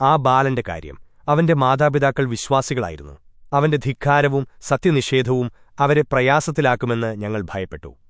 ആ ബാലന്റെ കാര്യം അവന്റെ മാതാപിതാക്കൾ വിശ്വാസികളായിരുന്നു. അവന്റെ ധിക്കാരവും സത്യനിഷേധവും അവരെ പ്രയാസത്തിലാക്കുമെന്ന് ഞങ്ങൾ ഭയപ്പെട്ടു.